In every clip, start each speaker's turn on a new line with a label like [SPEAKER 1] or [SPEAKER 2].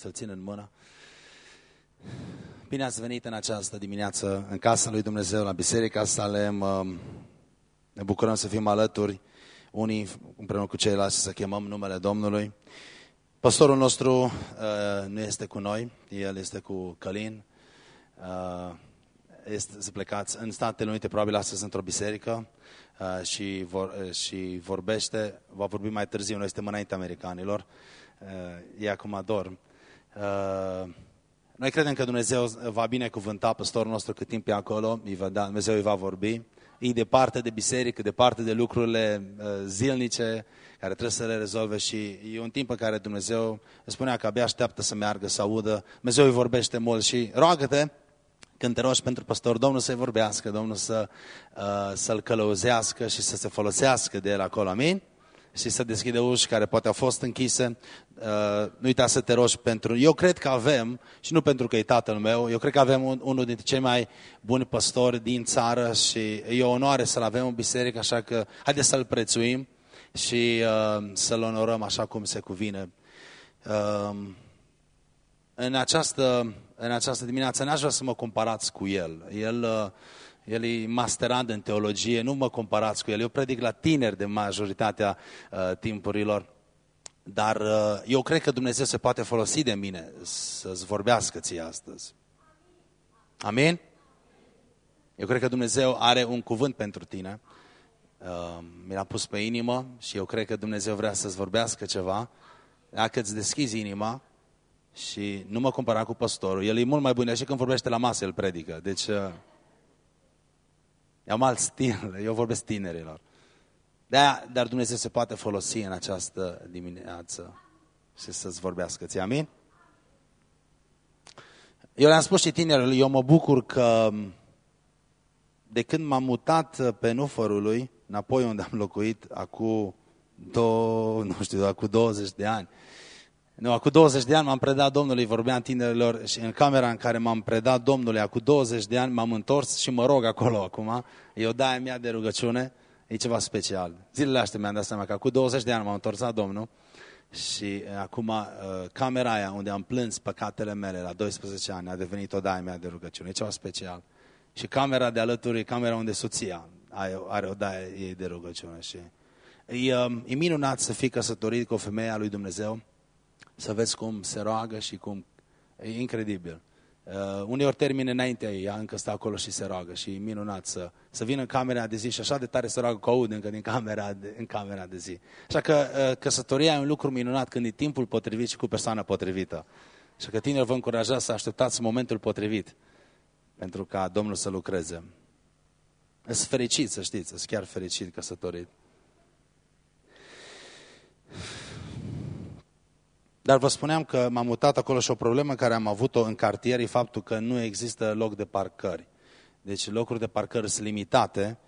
[SPEAKER 1] să-l țin în mână. Bine ați venit în această dimineață în casa lui Dumnezeu, la Biserica Salem. Um, ne bucurăm să fim alături unii împreună cu ceilalți să chemăm numele Domnului. Pastorul nostru uh, nu este cu noi, el este cu Călin. Uh, este să plecați în Statele Unite, probabil astăzi într-o biserică uh, și, vor, uh, și vorbește, va vorbi mai târziu, noi suntem înainte americanilor, uh, e acum dorm. Uh, noi credem că Dumnezeu va binecuvânta păstorul nostru cât timp e acolo, îi va da, Dumnezeu îi va vorbi. E departe de biserică, departe de lucrurile uh, zilnice care trebuie să le rezolve și e un timp în care Dumnezeu spunea că abia așteaptă să meargă, să audă. Dumnezeu îi vorbește mult și roagă-te când te rogi pentru păstor, Domnul să-i vorbească, Domnul să, uh, să-l călăuzească și să se folosească de el acolo. Amin? Și să deschide uși care poate au fost închise. Uh, nu uita să te rogi pentru... Eu cred că avem, și nu pentru că e tatăl meu, eu cred că avem un, unul dintre cei mai buni păstori din țară și e o onoare să-l avem în biserică, așa că haideți să-l prețuim și uh, să-l onorăm așa cum se cuvine. Uh, în, această, în această dimineață n-aș vrea să mă comparați cu el. El... Uh, el e masterand în teologie, nu mă comparați cu el. Eu predic la tineri de majoritatea uh, timpurilor. Dar uh, eu cred că Dumnezeu se poate folosi de mine să-ți vorbească ție astăzi. Amin? Eu cred că Dumnezeu are un cuvânt pentru tine. Uh, mi l-a pus pe inimă și eu cred că Dumnezeu vrea să-ți vorbească ceva. Dacă îți deschizi inima și nu mă compara cu pastorul, el e mult mai bun, și când vorbește la masă, el predică. Deci... Uh, am alt stil, eu vorbesc tinerilor. de dar Dumnezeu se poate folosi în această dimineață și să-ți vorbească. Ți amin? Eu le-am spus și tinerilor, eu mă bucur că de când m-am mutat pe Nufărului, înapoi unde am locuit, acum, două, nu știu, acum 20 de ani, nu, acum 20 de ani m-am predat Domnului, vorbeam tinerilor și în camera în care m-am predat Domnului, acum 20 de ani m-am întors și mă rog acolo acum, e o daia mea de rugăciune, e ceva special. Zilele astea mi-am dat seama că acum 20 de ani m-am întors la Domnul și eh, acum uh, camera aia unde am plâns păcatele mele la 12 ani a devenit o daia mea de rugăciune, e ceva special. Și camera de alături e camera unde soția are o daie ei de rugăciune. Și e, uh, e minunat să fii căsătorit cu o femeie a lui Dumnezeu, să vezi cum se roagă și cum... E incredibil. Uh, uneori termine înaintea ei, ea încă stă acolo și se roagă și e minunat să, să vină în camera de zi și așa de tare se roagă că aud încă din camera de, în camera de zi. Așa că uh, căsătoria e un lucru minunat când e timpul potrivit și cu persoana potrivită. Și că tinerii vă încuraja să așteptați momentul potrivit pentru ca Domnul să lucreze. Sunt fericit, să știți, sunt chiar fericit căsătorit. Dar vă spuneam că m-am mutat acolo și o problemă care am avut-o în cartier e faptul că nu există loc de parcări. Deci locuri de parcări sunt limitate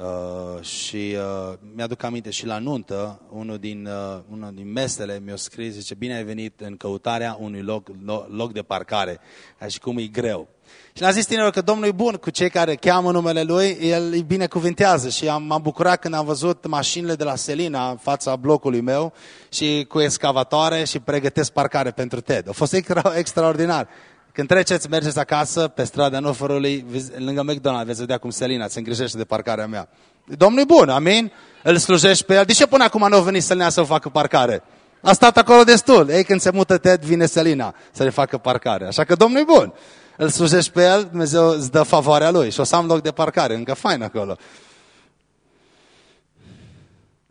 [SPEAKER 1] uh, și uh, mi-aduc aminte și la nuntă, unul din, uh, unul din mesele mi-a scris, zice, bine ai venit în căutarea unui loc, loc de parcare, ca și cum e greu. Și ne-a zis tinerilor că Domnul e bun cu cei care cheamă numele Lui, El îi binecuvintează și am, m-am bucurat când am văzut mașinile de la Selina în fața blocului meu și cu excavatoare și pregătesc parcare pentru TED. A fost extra, extraordinar. Când treceți, mergeți acasă, pe strada Noforului, lângă McDonald's, veți vedea cum Selina se îngrijește de parcarea mea. Domnul e bun, amin? Îl slujești pe el. De ce până acum nu a venit Selina să facă parcare? A stat acolo destul. Ei, când se mută Ted, vine Selina să le facă parcare. Așa că Domnul e bun îl slujești pe el, Dumnezeu îți dă favoarea lui și o să am loc de parcare, încă fain acolo.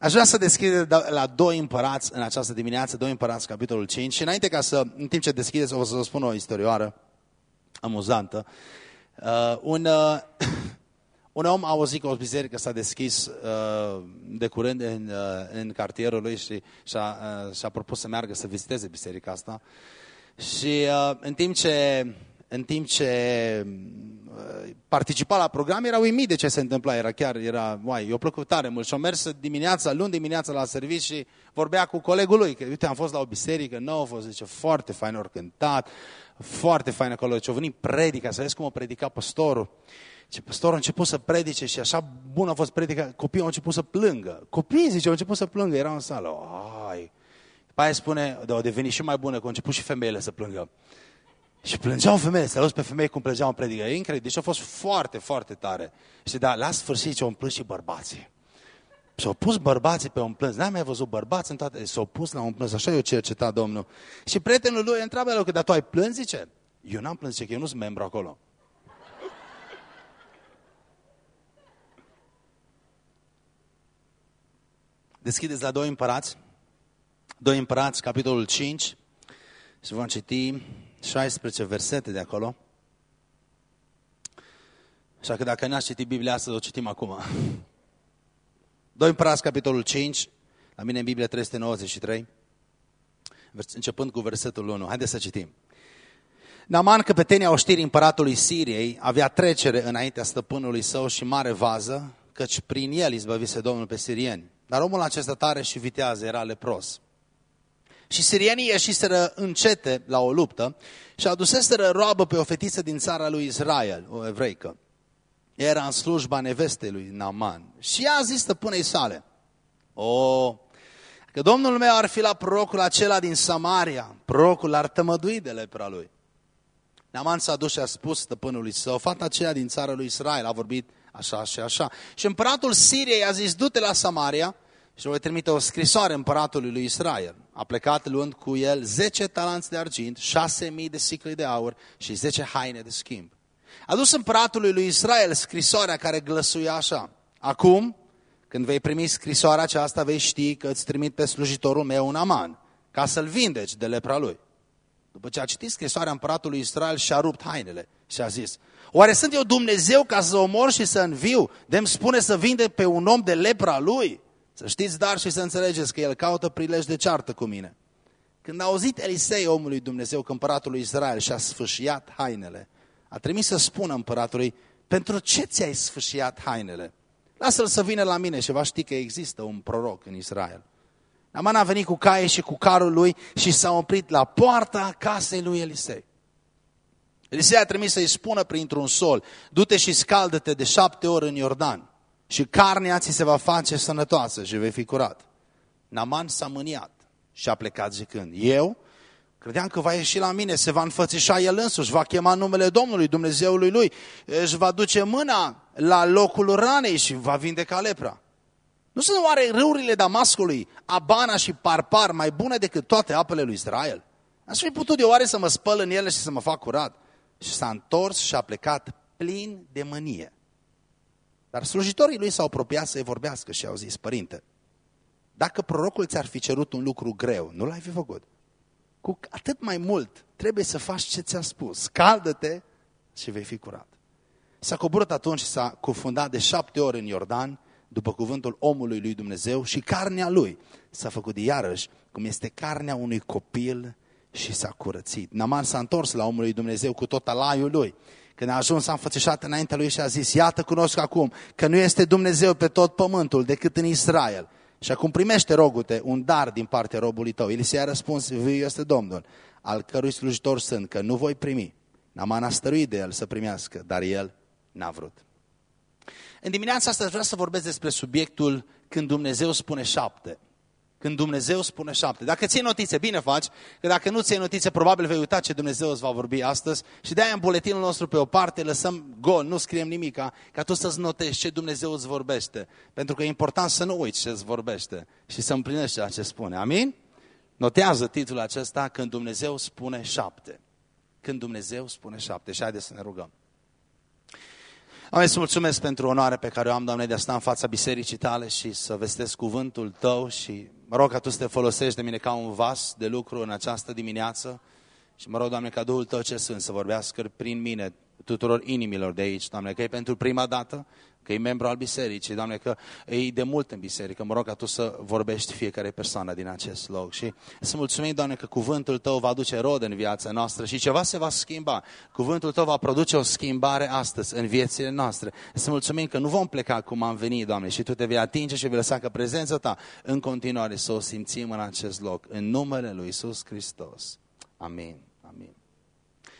[SPEAKER 1] Aș vrea să deschid la doi împărați în această dimineață, doi împărați, capitolul 5. Și înainte ca să, în timp ce deschideți, o să vă spun o istorioară amuzantă. Uh, un, uh, un om a auzit că o biserică s-a deschis uh, de curând în, uh, în cartierul lui și și-a, uh, și-a propus să meargă să viziteze biserica asta. Și uh, în timp ce în timp ce uh, participa la program, era uimit de ce se întâmpla. Era chiar, era, uai, eu plăcut tare mult. Și o mers dimineața, luni dimineața la serviciu și vorbea cu colegul lui. Că, uite, am fost la o biserică nouă, a fost, zice, foarte fain, ori cântat, foarte fain acolo. Deci a venit predica, să vezi cum a predicat păstorul. Și păstorul a început să predice și așa bun a fost predica, copiii au început să plângă. Copiii, zice, au început să plângă, erau în sală. Ai, După aia spune, de au devenit și mai bună, că au început și femeile să plângă. Și plângeau femeile, să pe femei cum plângeau în predică. E incredibil. Deci a fost foarte, foarte tare. Și da, la sfârșit au plâns și bărbații. S-au pus bărbații pe un plâns. N-am mai văzut bărbați în toate. S-au pus la un plâns. Așa eu cercetat Domnul. Și prietenul lui întreabă el, dar tu ai plâns? Zice, eu n-am plâns, zice că eu nu sunt membru acolo. Deschideți la doi împărați. Doi împărați, capitolul 5. Și vom citi 16 versete de acolo. Așa că dacă n-ați citit Biblia astăzi, o citim acum. Doi împărați, capitolul 5, la mine în Biblie 393, începând cu versetul 1. Haideți să citim. Naman, căpetenia oștirii împăratului Siriei, avea trecere înaintea stăpânului său și mare vază, căci prin el izbăvise Domnul pe sirieni. Dar omul acesta tare și vitează era lepros. Și sirienii ieșiseră încete la o luptă și aduseseră roabă pe o fetiță din țara lui Israel, o evreică. Era în slujba nevestei lui Naman. Și ea a zis stăpânei sale, o, că domnul meu ar fi la prorocul acela din Samaria, prorocul ar tămădui de lepra lui. Naman s-a dus și a spus stăpânului său, fata aceea din țara lui Israel a vorbit așa și așa. Și împăratul Siriei a zis, du-te la Samaria și voi trimite o scrisoare împăratului lui Israel. A plecat luând cu el 10 talanți de argint, 6.000 de sicli de aur și 10 haine de schimb. A dus împăratului lui Israel scrisoarea care glăsuia așa. Acum, când vei primi scrisoarea aceasta, vei ști că îți trimit pe slujitorul meu un aman, ca să-l vindeci de lepra lui. După ce a citit scrisoarea împăratului Israel, și-a rupt hainele și a zis, Oare sunt eu Dumnezeu ca să omor și să înviu? De-mi spune să vinde pe un om de lepra lui? Să știți, dar și să înțelegeți că el caută prilej de ceartă cu mine. Când a auzit Elisei, omului Dumnezeu, că împăratul lui Israel și-a sfâșiat hainele, a trimis să spună împăratului, pentru ce ți-ai sfâșiat hainele? Lasă-l să vină la mine și va ști că există un proroc în Israel. Naman a venit cu caie și cu carul lui și s-a oprit la poarta casei lui Elisei. Elisei a trimis să-i spună printr-un sol, du-te și scaldă-te de șapte ori în Iordan și carnea ți se va face sănătoasă și vei fi curat. Naman s-a mâniat și a plecat zicând, eu credeam că va ieși la mine, se va înfățișa el însuși, va chema numele Domnului, Dumnezeului lui, își va duce mâna la locul ranei și va vindeca lepra. Nu sunt oare râurile Damascului, Abana și Parpar mai bune decât toate apele lui Israel? Aș fi putut de oare să mă spăl în ele și să mă fac curat? Și s-a întors și a plecat plin de mânie. Dar slujitorii lui s-au apropiat să-i vorbească și au zis, părinte, dacă prorocul ți-ar fi cerut un lucru greu, nu l-ai fi făcut. Cu atât mai mult trebuie să faci ce ți-a spus. Caldă-te și vei fi curat. S-a coborât atunci și s-a cufundat de șapte ori în Iordan, după cuvântul omului lui Dumnezeu și carnea lui s-a făcut de iarăși, cum este carnea unui copil și s-a curățit. Naman s-a întors la omul lui Dumnezeu cu tot alaiul lui. Când a ajuns, s-a înfățișat înaintea lui și a zis, iată, cunosc acum că nu este Dumnezeu pe tot pământul decât în Israel. Și acum primește, rogute, un dar din partea robului tău. Elisei a răspuns, viu este Domnul, al cărui slujitor sunt, că nu voi primi. Naman a stăruit de el să primească, dar el n-a vrut. În dimineața asta vreau să vorbesc despre subiectul când Dumnezeu spune șapte. Când Dumnezeu spune șapte. Dacă ții notițe, bine faci, că dacă nu ții notițe, probabil vei uita ce Dumnezeu îți va vorbi astăzi și de-aia în buletinul nostru pe o parte lăsăm gol, nu scriem nimica, ca tu să-ți notezi ce Dumnezeu îți vorbește. Pentru că e important să nu uiți ce îți vorbește și să împlinești ceea ce spune. Amin? Notează titlul acesta când Dumnezeu spune șapte. Când Dumnezeu spune șapte. Și haideți să ne rugăm. Doamne, să mulțumesc pentru onoarea pe care o am, Doamne, de a sta în fața bisericii tale și să vestesc cuvântul tău și mă rog ca tu să te folosești de mine ca un vas de lucru în această dimineață și mă rog, Doamne, ca Duhul Tău ce sunt să vorbească prin mine tuturor inimilor de aici, Doamne, că e pentru prima dată că e membru al bisericii, Doamne, că e de mult în biserică. Mă rog ca Tu să vorbești fiecare persoană din acest loc. Și să mulțumim, Doamne, că cuvântul Tău va duce rod în viața noastră și ceva se va schimba. Cuvântul Tău va produce o schimbare astăzi în viețile noastre. Să mulțumim că nu vom pleca cum am venit, Doamne, și Tu te vei atinge și vei lăsa că prezența Ta în continuare să o simțim în acest loc. În numele Lui Isus Hristos. Amin.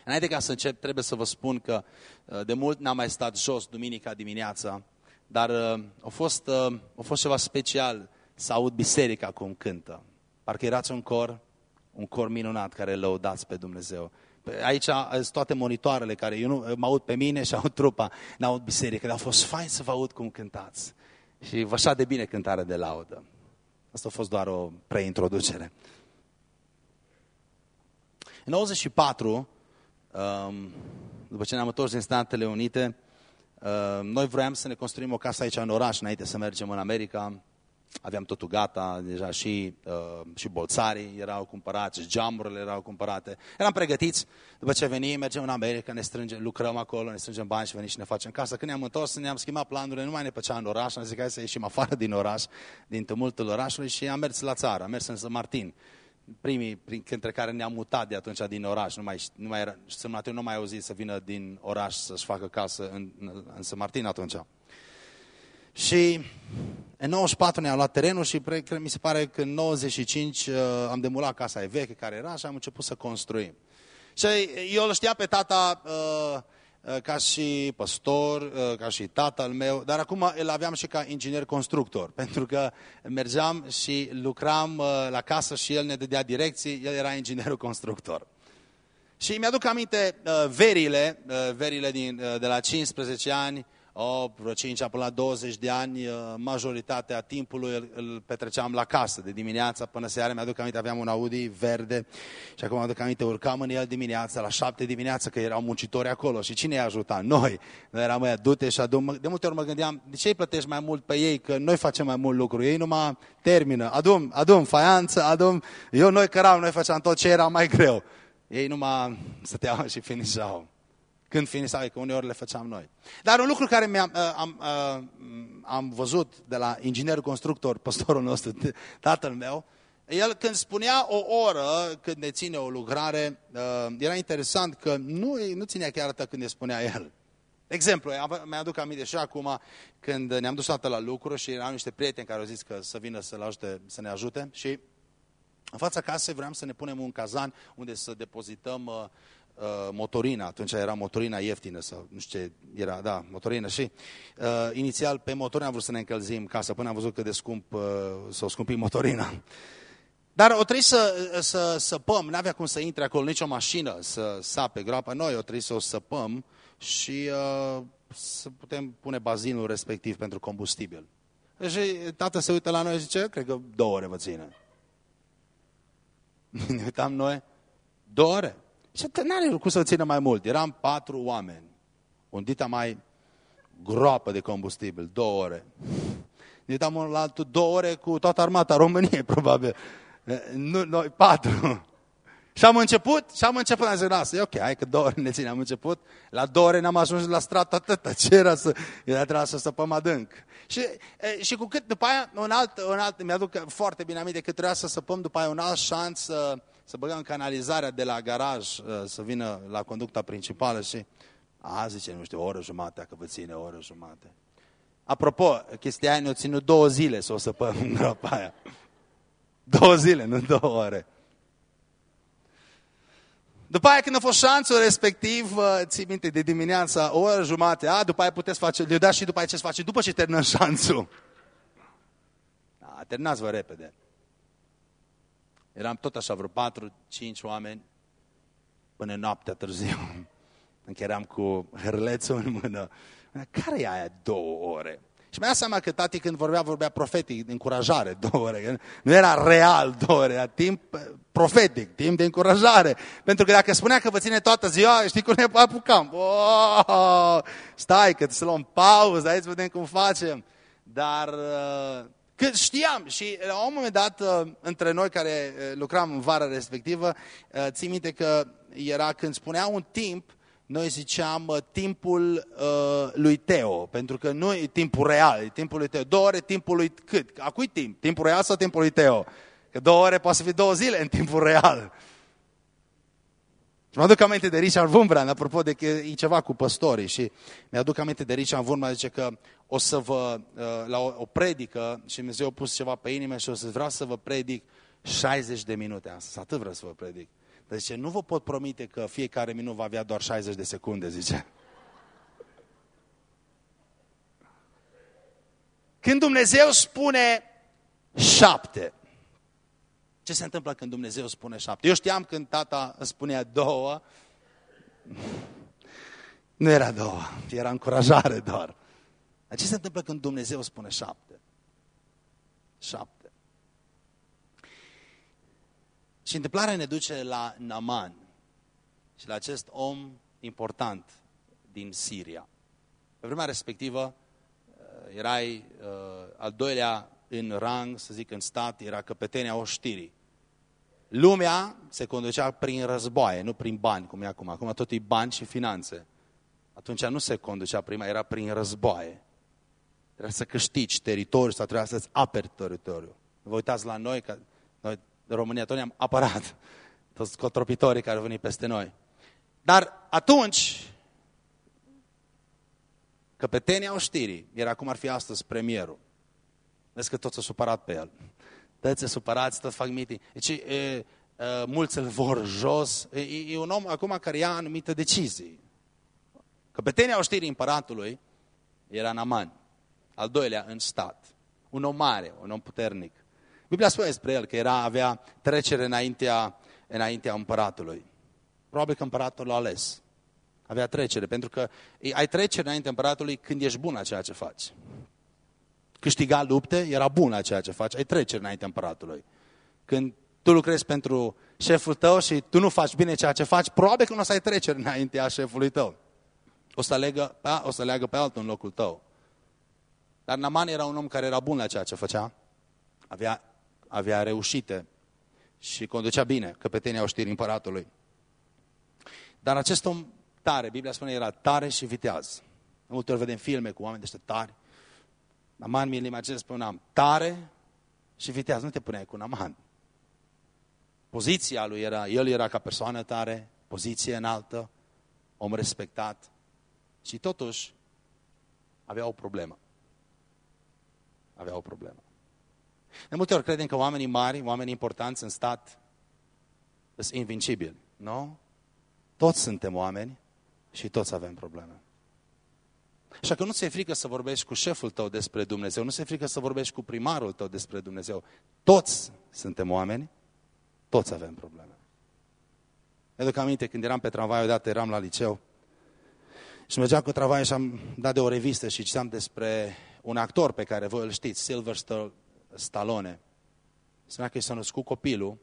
[SPEAKER 1] Amin. Înainte ca să încep, trebuie să vă spun că uh, de mult n-am mai stat jos duminica dimineața, dar uh, a fost, uh, a fost ceva special să aud biserica cum cântă. Parcă erați un cor, un cor minunat care lăudați pe Dumnezeu. Aici sunt toate monitoarele care eu nu mă aud pe mine și aud trupa, n-aud biserică, dar a fost fain să vă aud cum cântați. Și vă așa de bine cântare de laudă. Asta a fost doar o preintroducere. În 94, um, după ce ne-am întors din Statele Unite, um, noi vroiam să ne construim o casă aici în oraș, înainte să mergem în America. Aveam totul gata, deja și, uh, și bolțarii erau cumpărați, și geamurile erau cumpărate. Eram pregătiți, după ce venim, mergem în America, ne strângem, lucrăm acolo, ne strângem bani și venim și ne facem casă. Când ne-am întors, ne-am schimbat planurile, nu mai ne plăcea în oraș, am zis că să ieșim afară din oraș, din tumultul orașului și am mers la țară, am mers în San Martin primii printre care ne-am mutat de atunci din oraș. Nu mai, nu mai era, Sămnatiu nu mai auzit să vină din oraș să-și facă casă în, în San Martin atunci. Și în 94 ne-am luat terenul și mi se pare că în 95 uh, am demulat casa e veche care era și am început să construim. Și eu îl știa pe tata uh, uh, ca și păstor, uh, ca și tatăl meu, dar acum îl aveam și ca inginer constructor, pentru că mergeam și lucram uh, la casă și el ne dădea direcții, el era inginerul constructor. Și mi-aduc aminte uh, verile, uh, verile din, uh, de la 15 ani, oh, vreo 5 până la 20 de ani, uh, majoritatea timpului îl, îl petreceam la casă, de dimineața până seara. Mi-aduc aminte, aveam un Audi verde și acum mi-aduc aminte, urcam în el dimineața, la 7 dimineața, că erau muncitori acolo. Și cine i-a ajutat? Noi. Noi eram mai du-te și adu De multe ori mă gândeam, de ce îi plătești mai mult pe ei? Că noi facem mai mult lucru. Ei numai termină. Adum, adum faianță, adum... Eu, noi căram, noi făceam tot ce era mai greu. Ei numai stăteau și finișau când finisau, că uneori le făceam noi. Dar un lucru care mi-am, uh, am, uh, am văzut de la inginer constructor, pastorul nostru, tatăl meu, el când spunea o oră când ne ține o lucrare, uh, era interesant că nu, nu ținea chiar atât când ne spunea el. Exemplu, mi-aduc aminte și acum când ne-am dus la lucru și erau niște prieteni care au zis că să vină să, ajute, să ne ajute și în fața casei vreau să ne punem un cazan unde să depozităm uh, uh, motorina, atunci era motorina ieftină sau nu știu ce era, da, motorină și uh, inițial pe motorină am vrut să ne încălzim casa până am văzut cât de scump uh, să o scumpim motorina. Dar o trebuie să, să săpăm, n-avea cum să intre acolo nicio mașină să sape groapa, noi o trebuie să o săpăm și uh, să putem pune bazinul respectiv pentru combustibil. Și tata se uită la noi și zice, cred că două ore vă ține. ne uitam noi, două ore. Și n-are cum să țină mai mult. Eram patru oameni. Un dita mai groapă de combustibil, două ore. Ne uitam unul la altul, două ore cu toată armata României, probabil. Nu, noi, patru. Și am început, și am început, am zis, lasă, e ok, hai că două ore ne ține, am început, la două ore n-am ajuns la strat atâta, ce era să, era trebuia să săpăm adânc. Și, e, și cu cât, după aia, un alt, un alt, mi-aduc foarte bine aminte că trebuia să săpăm, după aia un alt șans să, să băgăm canalizarea de la garaj, să vină la conducta principală și, a, zice, nu știu, o oră jumate, că vă ține o oră jumate. Apropo, chestia aia ne-a ținut două zile să o săpăm în groapa aia. Două zile, nu două ore. După aia când a fost șanțul respectiv, ții minte, de dimineața, o oră jumate, a, după aia puteți face, le da și după aia ce face după ce termină șanțul. A, terminați-vă repede. Eram tot așa vreo patru, cinci oameni până noaptea târziu. Încă eram cu hârlețul în mână. Care e aia două ore? Și mi-a seama că tati când vorbea, vorbea profetic, de încurajare, două ore. Nu era real două ore, era timp profetic, timp de încurajare. Pentru că dacă spunea că vă ține toată ziua, știi cum ne apucam? Oh, stai, că să luăm pauză, hai să vedem cum facem. Dar uh, că știam și la un moment dat, uh, între noi care uh, lucram în vara respectivă, țin minte că era când spunea un timp, noi ziceam uh, timpul uh, lui Teo, pentru că nu e timpul real, e timpul lui Teo. Două ore timpul lui cât? A cui timp? Timpul real sau timpul lui Teo? Că două ore poate să fie două zile în timpul real. Și mă aduc aminte de Richard Wurmbrand, apropo de că e ceva cu păstorii și mi-aduc aminte de Richard Wurmbrand, zice că o să vă, uh, la o, o predică și Dumnezeu a pus ceva pe inimă și o să vreau să vă predic 60 de minute astăzi. Atât vreau să vă predic. Dar zice, nu vă pot promite că fiecare minut va avea doar 60 de secunde, zice. Când Dumnezeu spune șapte, Ce se întâmplă când Dumnezeu spune șapte? Eu știam când tata îmi spunea două, nu era două, era încurajare doar. Dar ce se întâmplă când Dumnezeu spune șapte? Șapte. Și întâmplarea ne duce la Naman și la acest om important din Siria. Pe vremea respectivă uh, erai uh, al doilea în rang, să zic, în stat, era căpetenia oștirii. Lumea se conducea prin războaie, nu prin bani, cum e acum. Acum tot e bani și finanțe. Atunci nu se conducea prima, era prin războaie. Trebuia să câștigi teritoriul sau trebuia să-ți aperi teritoriul. Vă uitați la noi, că noi, de România, tot ne-am apărat. Toți cotropitorii care au venit peste noi. Dar atunci, căpetenia oștirii era cum ar fi astăzi premierul. Vezi că toți s-au supărat pe el. Toți se supărați, toți fac meeting. Deci, e, e, mulți îl vor jos. E, e un om acum care ia anumite decizii. Căpetenia oștirii împăratului era Naman, al doilea în stat. Un om mare, un om puternic. Biblia spune despre el că era, avea trecere înaintea, înaintea împăratului. Probabil că împăratul l-a ales. Avea trecere, pentru că ai trecere înaintea împăratului când ești bun la ceea ce faci. Câștiga lupte, era bun la ceea ce faci, ai trecere înaintea împăratului. Când tu lucrezi pentru șeful tău și tu nu faci bine ceea ce faci, probabil că nu o să ai trecere înaintea șefului tău. O să, alegă, o să leagă pe altul în locul tău. Dar Naman era un om care era bun la ceea ce făcea, avea, avea reușite și conducea bine căpetenia oștirii împăratului. Dar acest om tare, Biblia spune, era tare și viteaz. De multe ori vedem filme cu oameni de tari. Naman mi-l imaginez, spuneam, tare și viteaz. Nu te puneai cu Naman. Poziția lui era, el era ca persoană tare, poziție înaltă, om respectat. Și totuși avea o problemă. Avea o problemă. De multe ori credem că oamenii mari, oamenii importanți în stat, sunt invincibili. Nu? Toți suntem oameni și toți avem probleme. Așa că nu ți-e frică să vorbești cu șeful tău despre Dumnezeu, nu ți-e frică să vorbești cu primarul tău despre Dumnezeu. Toți suntem oameni, toți avem probleme. Mi-aduc aminte, când eram pe tramvai, odată eram la liceu și mergeam cu tramvai și am dat de o revistă și citeam despre un actor pe care voi îl știți, Sylvester Stallone. Spunea că i s-a născut copilul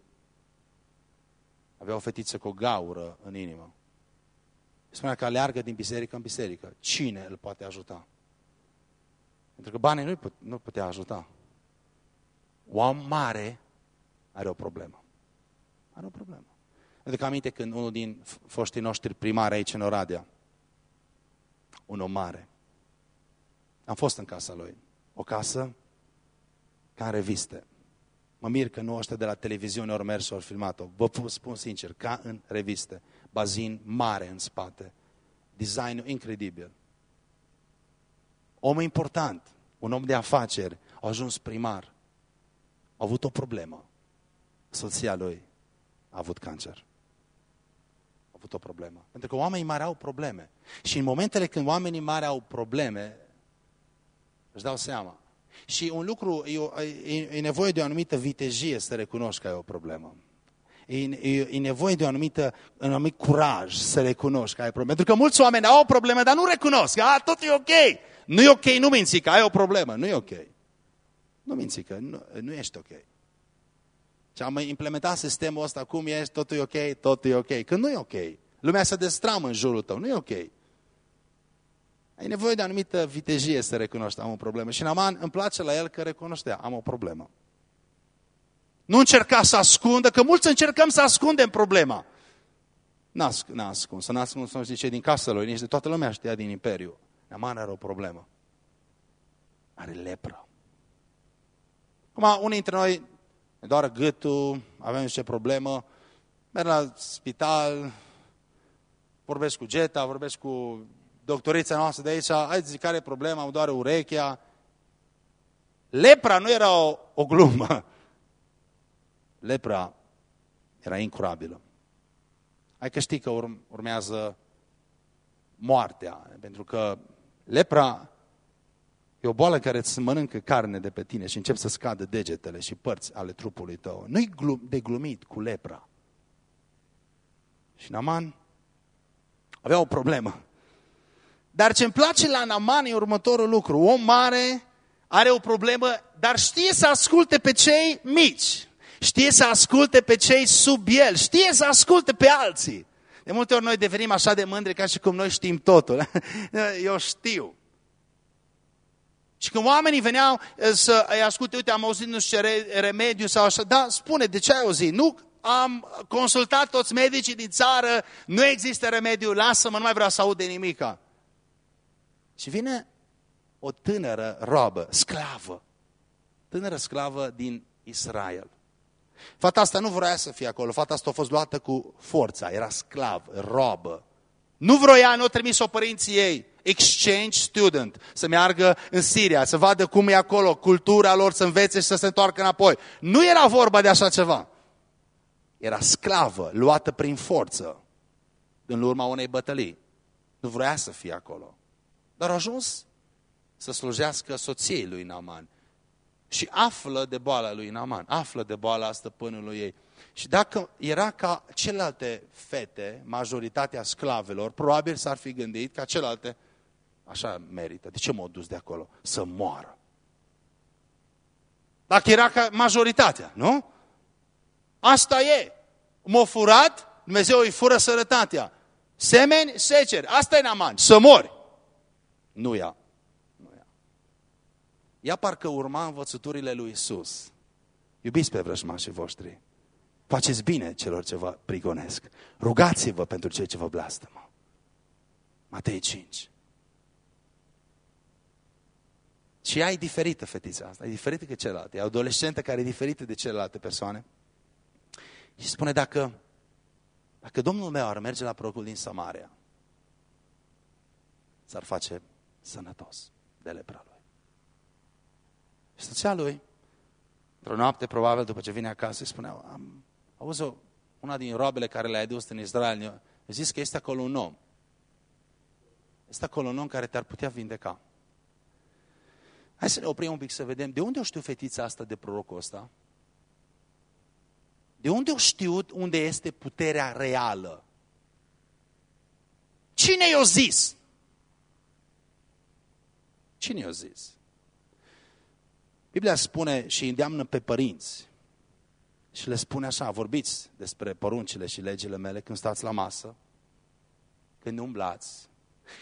[SPEAKER 1] avea o fetiță cu o gaură în inimă. Spunea că aleargă din biserică în biserică. Cine îl poate ajuta? Pentru că banii nu nu putea ajuta. Om mare are o problemă. Are o problemă. Pentru că aminte când unul din foștii noștri primari aici în Oradea, un om mare, am fost în casa lui. O casă ca în reviste. Mă mir că nu ăștia de la televiziune ori mers ori filmat-o. Vă spun sincer, ca în reviste. Bazin mare în spate. Designul incredibil. Om important, un om de afaceri, a ajuns primar. A avut o problemă. Soția lui a avut cancer. A avut o problemă. Pentru că oamenii mari au probleme. Și în momentele când oamenii mari au probleme, își dau seama și un lucru, e, e nevoie de o anumită vitejie să recunoști că ai o problemă. E, e, e nevoie de o anumită, un anumit curaj să recunoști că ai o problemă. Pentru că mulți oameni au o problemă, dar nu recunosc. A, tot e ok. Nu e ok, nu minți că ai o problemă. Nu e ok. Nu minți că nu, nu ești ok. Și am implementat sistemul ăsta, cum ești, totul e ok, totul e ok. Când nu e ok. Lumea se destramă în jurul tău, nu e ok. Ai nevoie de o anumită vitejie să recunoști, am o problemă. Și Naman îmi place la el că recunoștea, am o problemă. Nu încerca să ascundă, că mulți încercăm să ascundem problema. N-a ascuns, n-a ascuns, nu zice, din casă lui, nici de toată lumea știa din imperiu. Naman are o problemă. Are lepră. Acum, unii dintre noi ne doară gâtul, avem niște problemă, merg la spital, vorbesc cu Geta, vorbesc cu doctorița noastră de aici, hai zic, care e problema, mă doare urechea. Lepra nu era o, o glumă. Lepra era incurabilă. Hai că știi că urmează moartea, pentru că lepra E o boală care îți mănâncă carne de pe tine și încep să scadă degetele și părți ale trupului tău. Nu-i de glumit cu lepra. Și Naman avea o problemă. Dar ce îmi place la Naman e următorul lucru. Om mare are o problemă, dar știe să asculte pe cei mici. Știe să asculte pe cei sub el. Știe să asculte pe alții. De multe ori noi devenim așa de mândri ca și cum noi știm totul. Eu știu. Și când oamenii veneau eh, să îi asculte, uite, am auzit nu știu ce remediu sau așa, da, spune, de ce ai auzit? Nu am consultat toți medicii din țară, nu există remediu, lasă-mă, nu mai vreau să aud de nimica. Și vine o tânără robă, sclavă, tânără sclavă din Israel. Fata asta nu vrea să fie acolo, fata asta a fost luată cu forța, era sclav, robă. Nu vroia, nu a trimis-o părinții ei, exchange student, să meargă în Siria, să vadă cum e acolo, cultura lor, să învețe și să se întoarcă înapoi. Nu era vorba de așa ceva. Era sclavă, luată prin forță, în urma unei bătălii. Nu vrea să fie acolo. Dar a ajuns să slujească soției lui Naman. Și află de boala lui Naman, află de boala stăpânului ei. Și dacă era ca celelalte fete, majoritatea sclavelor, probabil s-ar fi gândit ca celelalte, așa merită, de ce m-au dus de acolo? Să moară. Dacă era ca majoritatea, nu? Asta e. M-a furat, Dumnezeu îi fură sărătatea. Semeni, seceri. Asta e Naman, să mori. Nu ia. Nu ia. Ea parcă urma învățăturile lui Isus. Iubiți pe vrăjmașii voștri. Faceți bine celor ce vă prigonesc. Rugați-vă pentru cei ce vă blastămă. Matei 5. Și ea e diferită, fetița asta. E diferită de celelalte. E adolescentă care e diferită de celelalte persoane. Și spune, dacă, dacă Domnul meu ar merge la prorocul din Samaria, s-ar face sănătos de lepra lui. Și stăcea lui, într-o noapte, probabil, după ce vine acasă, îi spunea, am auzit una din robele care le-ai dus în Israel, a zis că este acolo un om. Este acolo un om care te-ar putea vindeca. Hai să ne oprim un pic să vedem de unde o știu fetița asta de prorocul ăsta? De unde o știut unde este puterea reală? Cine i-a zis? Cine i-a zis? Biblia spune și îndeamnă pe părinți și le spune așa, vorbiți despre poruncile și legile mele când stați la masă, când umblați,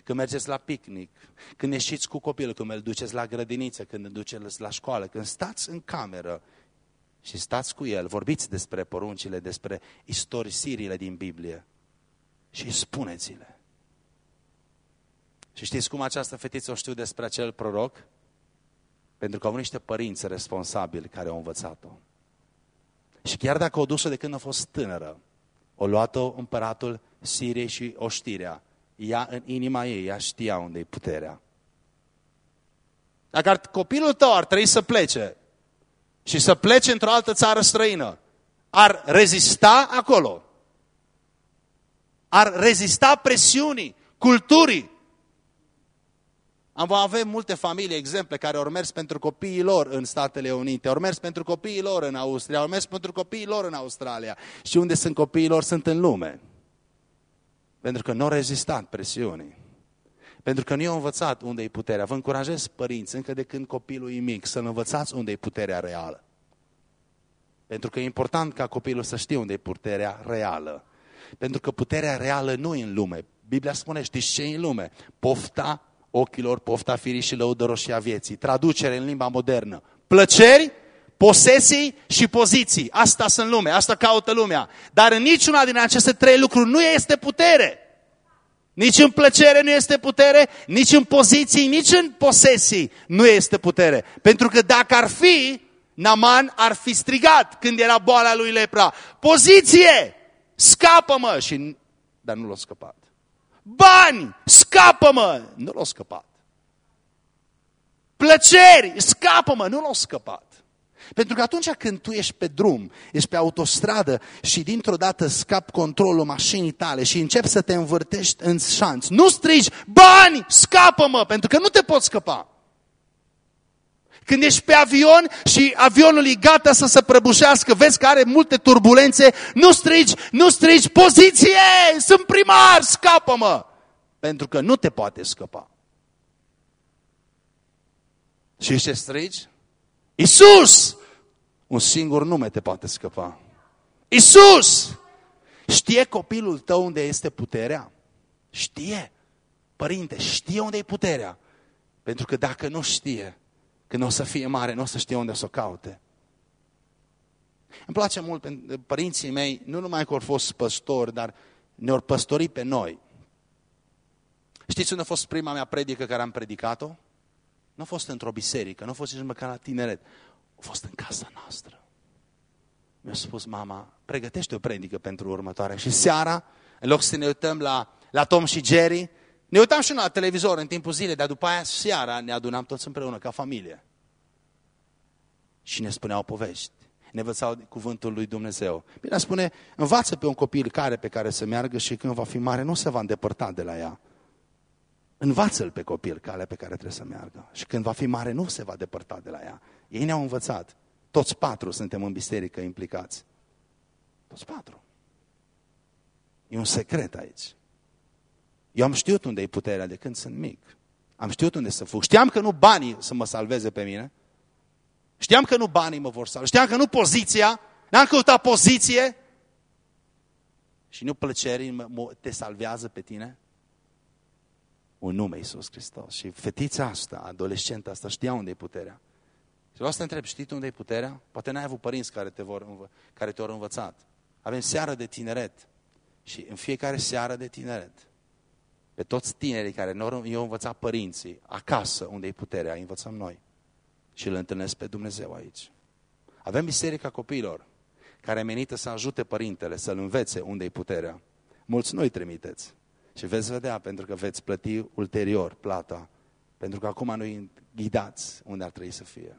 [SPEAKER 1] când mergeți la picnic, când ieșiți cu copilul, când îl duceți la grădiniță, când îl duceți la școală, când stați în cameră și stați cu el, vorbiți despre poruncile, despre istorisirile din Biblie și spuneți-le. Și știți cum această fetiță o știu despre acel proroc? Pentru că au niște părinți responsabili care au învățat-o. Și chiar dacă o dusă de când a fost tânără, o luat-o împăratul Siriei și oștirea, ea în inima ei, ea știa unde e puterea. Dacă ar, copilul tău ar trebui să plece și să plece într-o altă țară străină, ar rezista acolo. Ar rezista presiunii, culturii. Am avea multe familii, exemple, care au mers pentru copiii lor în Statele Unite, au mers pentru copiii lor în Austria, au mers pentru copiii lor în Australia. Și unde sunt copiii lor, sunt în lume. Pentru că nu au rezistat presiunii. Pentru că nu i-au învățat unde e puterea. Vă încurajez, părinți, încă de când copilul e mic, să-l învățați unde e puterea reală. Pentru că e important ca copilul să știe unde e puterea reală. Pentru că puterea reală nu e în lume. Biblia spune, știți ce e în lume? Pofta ochilor, pofta firii și lăudăroșia vieții. Traducere în limba modernă. Plăceri, posesii și poziții. Asta sunt lume, asta caută lumea. Dar în niciuna din aceste trei lucruri nu este putere. Nici în plăcere nu este putere, nici în poziții, nici în posesii nu este putere. Pentru că dacă ar fi, Naman ar fi strigat când era boala lui lepra. Poziție! Scapă-mă! Și... Dar nu l-a scăpat. Bani! Scapă-mă! Nu l-a scăpat. Plăceri! Scapă-mă! Nu l-a scăpat. Pentru că atunci când tu ești pe drum, ești pe autostradă și dintr-o dată scap controlul mașinii tale și începi să te învârtești în șanț, nu strigi, bani, scapă-mă, pentru că nu te poți scăpa. Când ești pe avion și avionul e gata să se prăbușească, vezi că are multe turbulențe, nu strigi, nu strigi, poziție, sunt primar, scapă-mă! Pentru că nu te poate scăpa. Și ce strigi? Isus! Un singur nume te poate scăpa. Isus! Știe copilul tău unde este puterea? Știe. Părinte, știe unde e puterea. Pentru că dacă nu știe, când o să fie mare, nu o să știe unde să o caute. Îmi place mult, părinții mei, nu numai că au fost păstori, dar ne-au păstorit pe noi. Știți unde a fost prima mea predică care am predicat-o? Nu a fost într-o biserică, nu a fost nici măcar la tineret. A fost în casa noastră. Mi-a spus mama, pregătește o predică pentru următoarea. Și seara, în loc să ne uităm la, la Tom și Jerry, ne uitam și la televizor în timpul zilei, dar după aia seara ne adunam toți împreună ca familie. Și ne spuneau povești. Ne învățau cuvântul lui Dumnezeu. Bine spune, învață pe un copil care pe care să meargă și când va fi mare nu se va îndepărta de la ea. Învață-l pe copil calea pe care trebuie să meargă. Și când va fi mare nu se va depărta de la ea. Ei ne-au învățat. Toți patru suntem în biserică implicați. Toți patru. E un secret aici. Eu am știut unde e puterea de când sunt mic. Am știut unde să fug. Știam că nu banii să mă salveze pe mine. Știam că nu banii mă vor salva. Știam că nu poziția. N-am căutat poziție. Și nu plăcerii te salvează pe tine. Un nume Iisus Hristos. Și fetița asta, adolescenta asta, știa unde e puterea. Și vreau să te întreb, știi unde e puterea? Poate n-ai avut părinți care te vor, care te-au învățat. Avem seară de tineret. Și în fiecare seară de tineret pe toți tinerii care nu i-au învățat părinții, acasă, unde e puterea, îi învățăm noi. Și îl întâlnesc pe Dumnezeu aici. Avem biserica copiilor, care menită să ajute părintele, să-l învețe unde e puterea. Mulți noi trimiteți. Și veți vedea, pentru că veți plăti ulterior plata, pentru că acum noi ghidați unde ar trebui să fie.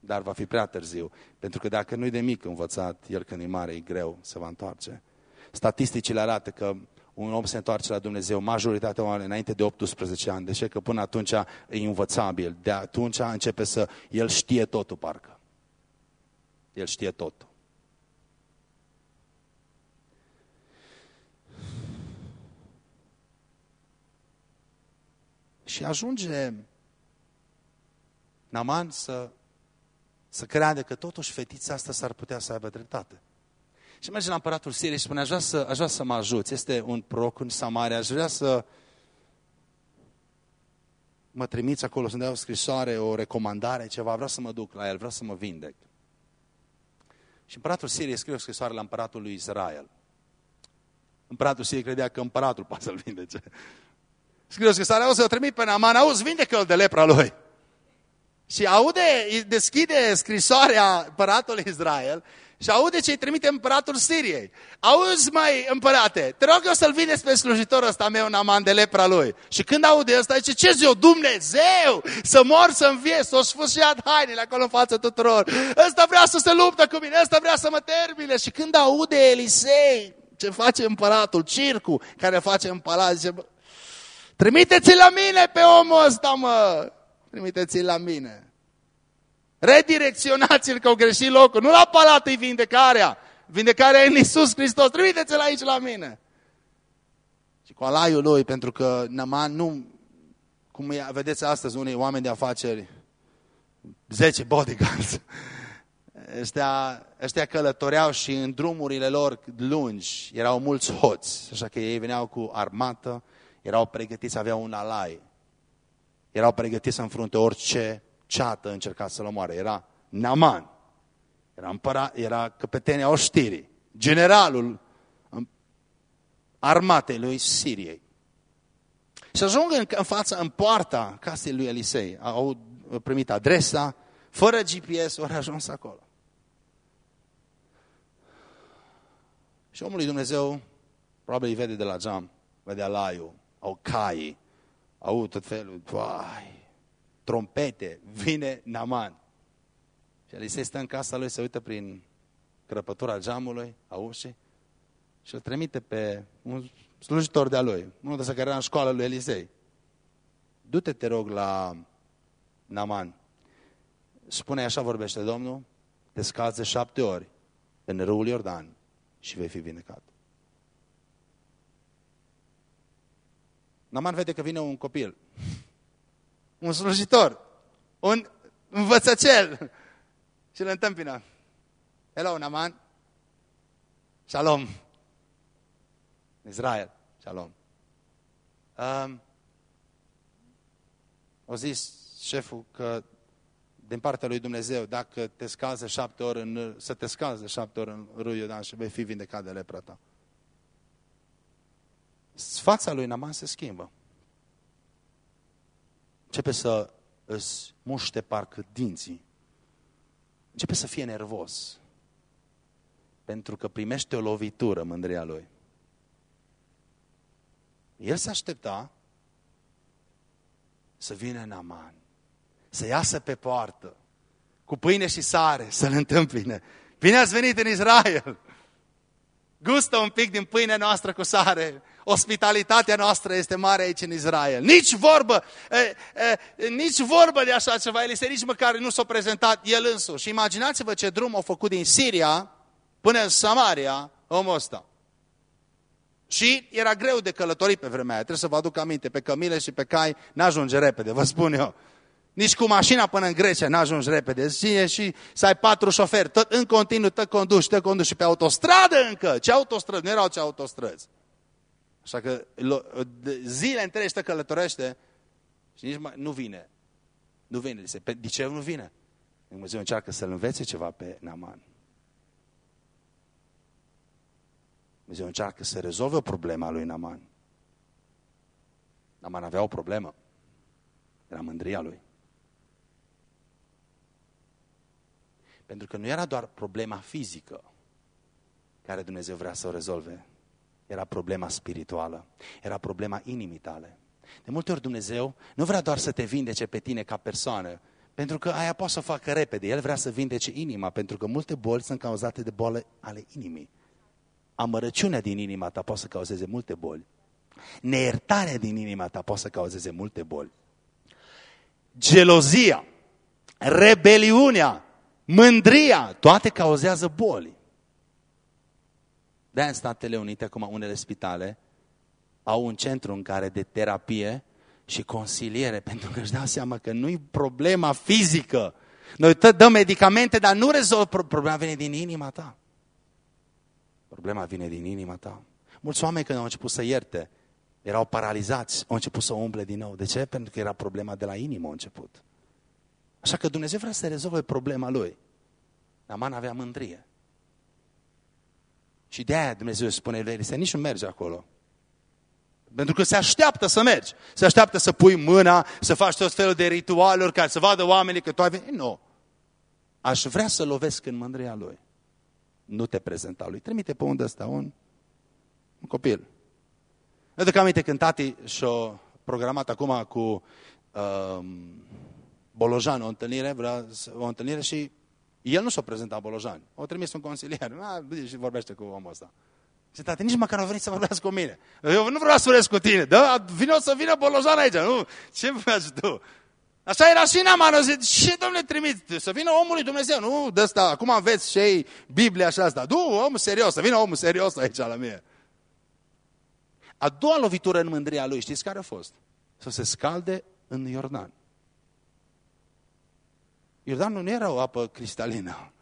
[SPEAKER 1] Dar va fi prea târziu, pentru că dacă nu-i de mic învățat, el când e mare e greu, se va întoarce. Statisticile arată că un om se întoarce la Dumnezeu, majoritatea oamenilor înainte de 18 ani. De ce? Că până atunci e învățabil. De atunci începe să... El știe totul, parcă. El știe totul. Și ajunge Naman să, să creade că totuși fetița asta s-ar putea să aibă dreptate. Și merge la împăratul Siriei și spune, aș vrea să, aș vrea să mă ajuți. Este un proroc în Samaria, aș vrea să mă trimiți acolo, să-mi dea o scrisoare, o recomandare, ceva, vreau să mă duc la el, vreau să mă vindec. Și împăratul Siriei scrie o scrisoare la împăratul lui Israel. Împăratul Siriei credea că împăratul poate să-l vindece. Scrie o scrisoare, o să o trimit pe Naman, auzi, vindecă-l de lepra lui. Și aude, deschide scrisoarea împăratului Israel și aude ce îi trimite împăratul Siriei. Auzi, mai împărate, te rog eu să-l vindeți pe slujitorul ăsta meu, Naman, de lepra lui. Și când aude ăsta, zice, ce ziu, Dumnezeu, să mor, să învie, să o sfârșiat hainele acolo în fața tuturor. Ăsta vrea să se luptă cu mine, ăsta vrea să mă termine. Și când aude Elisei, ce face împăratul, circul care face în palat, zice, trimiteți-l la mine pe omul ăsta, mă, trimiteți-l la mine. Redirecționați-l că au greșit locul. Nu la palat e vindecarea. Vindecarea e în Iisus Hristos. Trimiteți-l aici la mine. Și cu alaiul lui, pentru că Naman nu, cum vedeți astăzi unii oameni de afaceri, 10 bodyguards, ăștia, ăștia călătoreau și în drumurile lor lungi erau mulți hoți, așa că ei veneau cu armată, erau pregătiți, aveau un alai, erau pregătiți să înfrunte orice ceată încerca să-l omoare. Era Naman. Era, împărat, era căpetenia oștirii. Generalul armatei lui Siriei. Și ajung în, în fața, în poarta casei lui Elisei. Au primit adresa, fără GPS, ori ajuns acolo. Și omul lui Dumnezeu probabil îi vede de la geam, vede alaiul, au caii, au tot felul, vai, trompete, vine Naman. Și Elisei stă în casa lui, se uită prin crăpătura geamului, a ușii, și îl trimite pe un slujitor de-a lui, unul de care era în școală lui Elisei. Du-te, te rog, la Naman. Spune așa vorbește Domnul, te scazi de șapte ori în râul Iordan și vei fi vindecat. Naman vede că vine un copil, un slujitor, un învățăcel și îl întâmpină. Hello, Naman. Shalom. Israel. Shalom. Um, o zis șeful că din partea lui Dumnezeu, dacă te scază șapte ori în, să te scază șapte ori în râul Iordan și vei fi vindecat de lepra ta. Fața lui Naman se schimbă. Începe să îți muște parcă dinții. Începe să fie nervos. Pentru că primește o lovitură mândria lui. El se aștepta să vină Naman, să iasă pe poartă, cu pâine și sare, să-l întâmpine. Bine ați venit în Israel! Gustă un pic din pâinea noastră cu sare. Ospitalitatea noastră este mare aici în Israel. Nici vorbă, e, e, nici vorbă de așa ceva. Elise nici măcar nu s-a prezentat el însuși. Imaginați-vă ce drum a făcut din Siria până în Samaria omul ăsta. Și era greu de călătorit pe vremea aia. Trebuie să vă aduc aminte, pe cămile și pe cai n-ajunge repede, vă spun eu. Nici cu mașina până în Grecia n-ajungi repede. Și, și să ai patru șoferi, tot în continuu, te conduci, te conduci și pe autostradă încă. Ce autostrăzi? Nu erau ce autostrăzi. Așa că zile întregi te călătorește și nici mai, nu vine. Nu vine. De ce nu vine? Dumnezeu încearcă să-l învețe ceva pe Naman. Dumnezeu încearcă să rezolve o problemă a lui Naman. Naman avea o problemă. Era mândria lui. Pentru că nu era doar problema fizică care Dumnezeu vrea să o rezolve. Era problema spirituală. Era problema inimii tale. De multe ori Dumnezeu nu vrea doar să te vindece pe tine ca persoană, pentru că aia poate să o facă repede. El vrea să vindece inima, pentru că multe boli sunt cauzate de boli ale inimii. Amărăciunea din inima ta poate să cauzeze multe boli. Neiertarea din inima ta poate să cauzeze multe boli. Gelozia, rebeliunea, mândria, toate cauzează boli. De în Statele Unite, acum unele spitale, au un centru în care de terapie și consiliere, pentru că își dau seama că nu e problema fizică. Noi tot dăm medicamente, dar nu rezolvă problema, vine din inima ta. Problema vine din inima ta. Mulți oameni când au început să ierte, erau paralizați, au început să umble din nou. De ce? Pentru că era problema de la inimă a început. Așa că Dumnezeu vrea să rezolve problema lui. Naman avea mândrie. Și de aia Dumnezeu spune lui Elisa, nici nu merge acolo. Pentru că se așteaptă să mergi. Se așteaptă să pui mâna, să faci tot felul de ritualuri ca să vadă oamenii că tu ai venit. Nu. Aș vrea să lovesc în mândria lui nu te prezenta lui. Trimite pe unde ăsta un, un copil. Eu duc aminte când tati și-a programat acum cu um, Bolojan o întâlnire, vrea o întâlnire și el nu s-a prezentat Bolojan. O trimis un consilier. A, și vorbește cu omul ăsta. Și tati, nici măcar nu a venit să vorbească cu mine. Eu nu vreau să vorbesc cu tine. Da, vine să vină Bolojan aici. Nu, ce faci tu? Așa era și Naman, zice, ce domnule trimit? Să vină omul lui Dumnezeu, nu de asta, acum aveți și ei Biblia și asta. Nu, omul serios, să vină omul serios aici la mine. A doua lovitură în mândria lui, știți care a fost? Să se scalde în Iordan. Iordanul nu era o apă cristalină.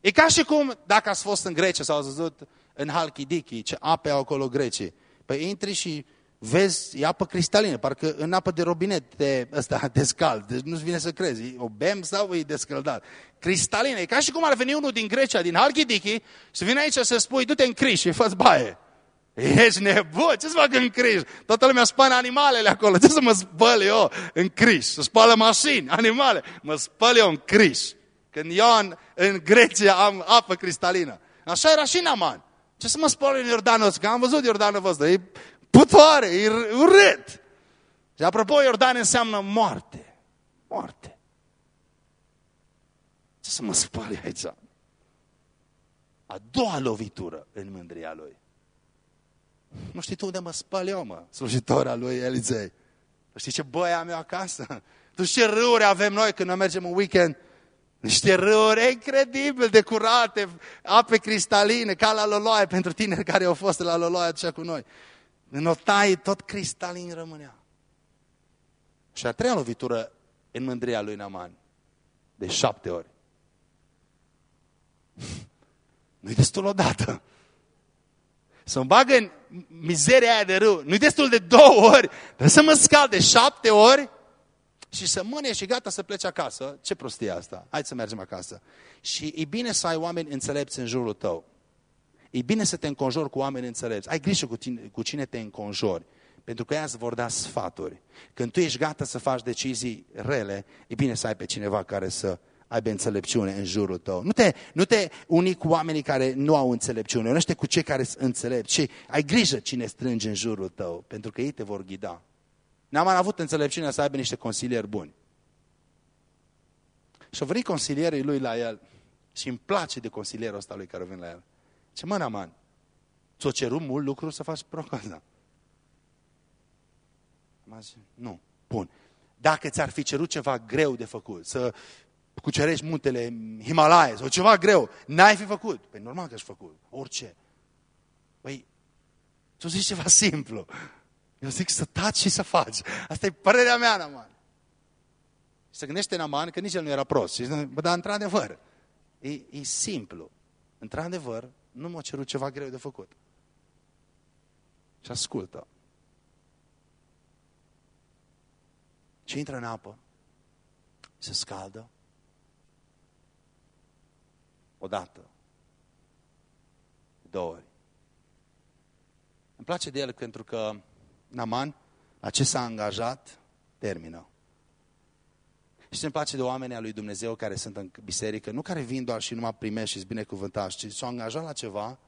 [SPEAKER 1] E ca și cum, dacă ați fost în Grecia sau ați văzut în Halkidiki, ce ape au acolo grecii. Păi intri și vezi, e apă cristalină, parcă în apă de robinet de, ăsta, de scald. Deci nu-ți vine să crezi, o bem sau e descăldat. Cristalină, e ca și cum ar veni unul din Grecia, din Halkidiki, să vină aici să spui, du-te în Criș și fă baie. Ești nebun, ce să fac în Criș? Toată lumea spală animalele acolo, ce să mă spăl eu în Criș? Să spală mașini, animale, mă spăl eu în Criș. Când eu în, în Grecia am apă cristalină. Așa era și Naman. Ce să mă spăl în Iordanul ăsta? Că am văzut Iordanul ăsta, e putoare, e urât. Și apropo, Iordan înseamnă moarte. Moarte. Ce să mă spăl aici? A doua lovitură în mândria lui. Nu știi tu unde mă spăl eu, mă, slujitora lui Elizei. Știi ce băie am eu acasă? Tu Tu ce râuri avem noi când noi mergem în weekend? Niște râuri incredibil de curate, ape cristaline, ca la Loloaie, pentru tineri care au fost la Loloaie așa cu noi. În o taie, tot cristalin rămânea. Și a treia lovitură în mândria lui Naman, de șapte ori. Nu-i destul odată. Să-mi bagă în mizeria aia de râu. Nu-i destul de două ori. Trebuie să mă scald de șapte ori și să mâne și gata să pleci acasă. Ce prostie asta? Hai să mergem acasă. Și e bine să ai oameni înțelepți în jurul tău. E bine să te înconjori cu oameni înțelepți. Ai grijă cu, tine, cu cine te înconjori. Pentru că ea îți vor da sfaturi. Când tu ești gata să faci decizii rele, e bine să ai pe cineva care să aibă înțelepciune în jurul tău. Nu te, nu te uni cu oamenii care nu au înțelepciune, unește cu cei care sunt înțelepți. Și ai grijă cine strânge în jurul tău, pentru că ei te vor ghida. N-am avut înțelepciunea să aibă niște consilieri buni. Și au venit consilierii lui la el și îmi place de consilierul ăsta lui care vine la el. Ce mă, Naman, ți-o cerut mult lucru să faci procoza? Nu. Bun. Dacă ți-ar fi cerut ceva greu de făcut, să cucerești muntele Himalaya sau ceva greu, n-ai fi făcut. Păi normal că aș făcut. Orice. Păi, tu zici ceva simplu. Eu zic să taci și să faci. Asta e părerea mea, Naman. Și se gândește Naman că nici el nu era prost. Și zice, bă, dar într-adevăr, e, e simplu. Într-adevăr, nu m-a cerut ceva greu de făcut. Și ascultă. Și intră în apă, se scaldă, odată, două ori. Îmi place de el pentru că Naman, la ce s-a angajat, termină. Și ce îmi place de oamenii lui Dumnezeu care sunt în biserică, nu care vin doar și numai primești și-s binecuvântați, ci s-au angajat la ceva,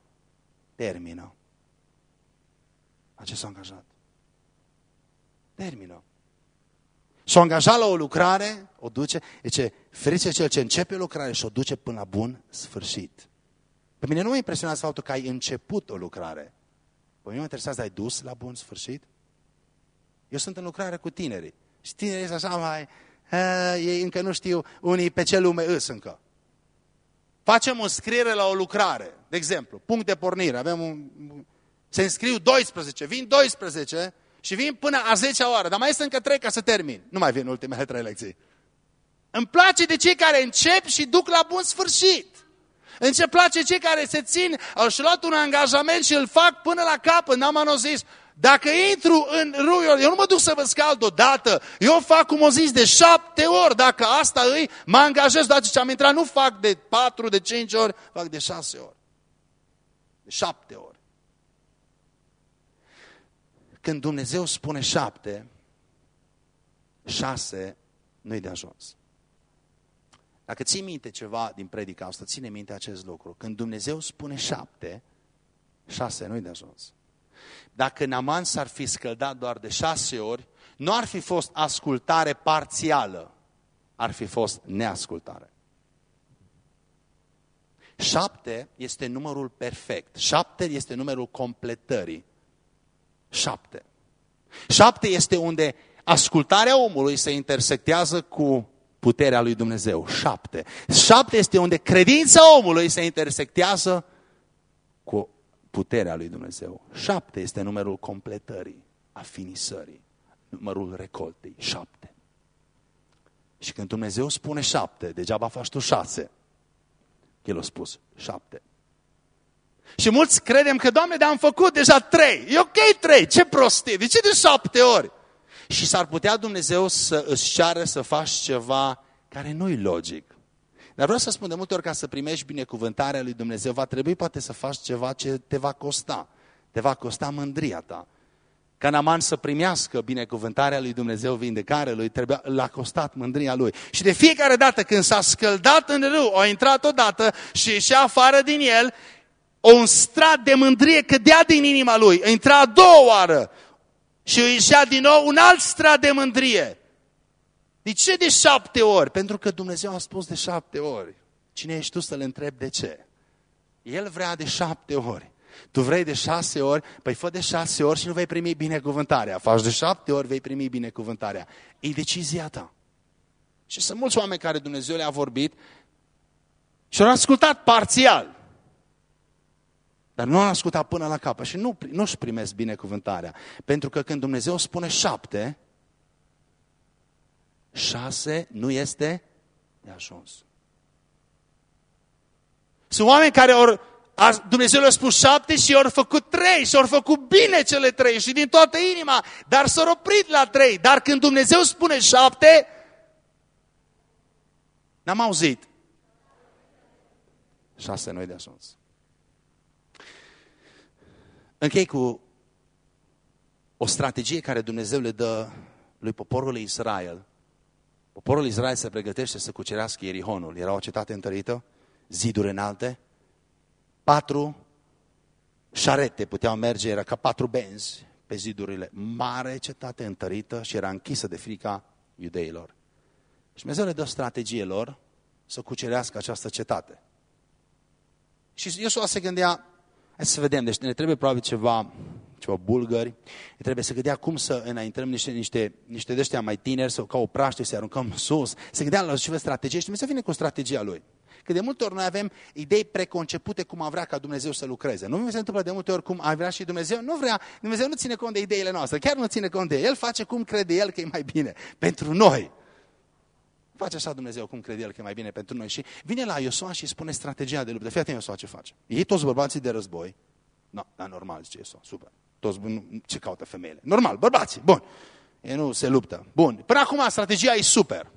[SPEAKER 1] termină. La ce s-au angajat? Termină. S-a angajat la o lucrare, o duce, ce ferice cel ce începe lucrare și o duce până la bun sfârșit. Pe mine nu mă impresionează faptul că ai început o lucrare. Pe mine mă interesează, ai dus la bun sfârșit? Eu sunt în lucrare cu tinerii. Și tinerii sunt așa mai... A, ei încă nu știu unii pe ce lume îs încă. Facem o scriere la o lucrare. De exemplu, punct de pornire. Avem un, se înscriu 12, vin 12 și vin până a 10 oară, dar mai este încă 3 ca să termin. Nu mai vin ultimele 3 lecții. Îmi place de cei care încep și duc la bun sfârșit. Îmi ce place cei care se țin, au și luat un angajament și îl fac până la capăt. N-am anul zis, dacă intru în ruiul, eu nu mă duc să vă scald odată, eu fac cum o zis de șapte ori, dacă asta îi, mă angajez, dar ce am intrat, nu fac de patru, de cinci ori, fac de șase ori. De șapte ori. Când Dumnezeu spune șapte, șase nu-i de ajuns. Dacă ții minte ceva din predica asta, ține minte acest lucru. Când Dumnezeu spune șapte, șase nu-i de ajuns. Dacă Naman s-ar fi scăldat doar de șase ori, nu ar fi fost ascultare parțială, ar fi fost neascultare. Șapte este numărul perfect. Șapte este numărul completării. Șapte. Șapte este unde ascultarea omului se intersectează cu puterea lui Dumnezeu. Șapte. Șapte este unde credința omului se intersectează cu puterea lui Dumnezeu. Șapte este numărul completării, a finisării, numărul recoltei. Șapte. Și când Dumnezeu spune șapte, degeaba faci tu șase. El a spus șapte. Și mulți credem că, Doamne, dar am făcut deja trei. E ok trei, ce prostie, de ce de șapte ori? Și s-ar putea Dumnezeu să îți ceară să faci ceva care nu-i logic. Dar vreau să spun de multe ori, ca să primești binecuvântarea lui Dumnezeu, va trebui poate să faci ceva ce te va costa. Te va costa mândria ta. Ca Naman să primească binecuvântarea lui Dumnezeu, vindecarea lui, trebuia, l-a costat mândria lui. Și de fiecare dată când s-a scăldat în râu, a intrat odată și ieșea afară din el, un strat de mândrie cădea din inima lui. Intra a doua oară și ieșea din nou un alt strat de mândrie. De ce de șapte ori? Pentru că Dumnezeu a spus de șapte ori. Cine ești tu să-L întrebi de ce? El vrea de șapte ori. Tu vrei de șase ori? Păi fă de șase ori și nu vei primi binecuvântarea. Faci de șapte ori, vei primi binecuvântarea. E decizia ta. Și sunt mulți oameni care Dumnezeu le-a vorbit și au ascultat parțial. Dar nu au ascultat până la capăt și nu, nu-și primesc binecuvântarea. Pentru că când Dumnezeu spune șapte, șase nu este de ajuns. Sunt oameni care au, Dumnezeu le-a spus șapte și au făcut trei și au făcut bine cele trei și din toată inima, dar s-au oprit la trei. Dar când Dumnezeu spune șapte, n-am auzit. Șase noi de ajuns. Închei cu o strategie care Dumnezeu le dă lui poporul Israel. Poporul Israel se pregătește să cucerească Ierihonul. Era o cetate întărită, ziduri înalte, patru șarete puteau merge, era ca patru benzi pe zidurile. Mare cetate întărită și era închisă de frica iudeilor. Și Dumnezeu le dă strategie lor să cucerească această cetate. Și Iosua se gândea, hai să vedem, deci ne trebuie probabil ceva, ceva bulgări, ne trebuie să gândea cum să înaintăm niște, niște, niște de mai tineri, sau ca o praște, să aruncăm sus, să gândea la ceva strategie și Dumnezeu vine cu strategia lui. Că de multe ori noi avem idei preconcepute cum am vrea ca Dumnezeu să lucreze. Nu mi se întâmplă de multe ori cum a vrea și Dumnezeu. Nu vrea, Dumnezeu nu ține cont de ideile noastre, chiar nu ține cont de El. El face cum crede El că e mai bine pentru noi. Face așa Dumnezeu cum crede El că e mai bine pentru noi. Și vine la Iosua și spune strategia de luptă. Fii atent Iosua ce face. Ei toți bărbații de război. No, dar normal, zice Iosua, super. Toți, ce caută femeile? Normal, bărbații, bun. Ei nu se luptă. Bun. Până acum strategia e super.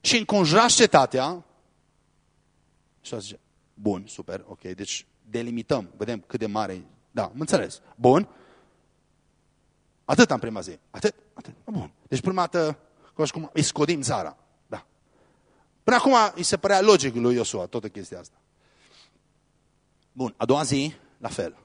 [SPEAKER 1] Și înconjurați cetatea și a zice, bun, super, ok, deci delimităm, vedem cât de mare e. Da, am înțeles. Bun. Atât am prima zi. Atât, atât. Bun. Deci prima dată, cum îi scodim țara. Da. Până acum îi se părea logic lui Iosua toată chestia asta. Bun, a doua zi, la fel.